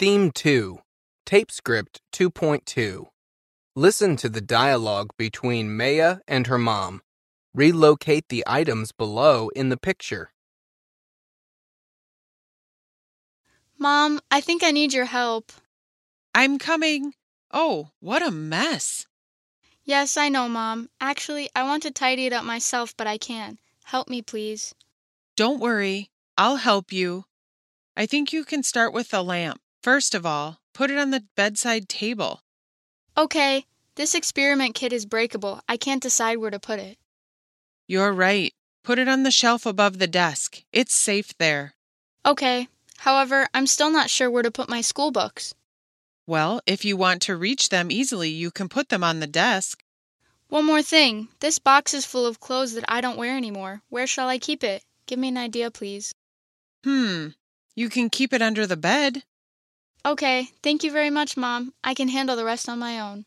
Theme 2, Tape Script 2.2. Listen to the dialogue between Maya and her mom. Relocate the items below in the picture. Mom, I think I need your help. I'm coming. Oh, what a mess. Yes, I know, Mom. Actually, I want to tidy it up myself, but I can't. Help me, please. Don't worry, I'll help you. I think you can start with the lamp. First of all, put it on the bedside table. Okay, this experiment kit is breakable. I can't decide where to put it. You're right. Put it on the shelf above the desk. It's safe there. Okay, however, I'm still not sure where to put my school books. Well, if you want to reach them easily, you can put them on the desk. One more thing this box is full of clothes that I don't wear anymore. Where shall I keep it? Give me an idea, please. Hmm, you can keep it under the bed. Okay, thank you very much, Mom. I can handle the rest on my own.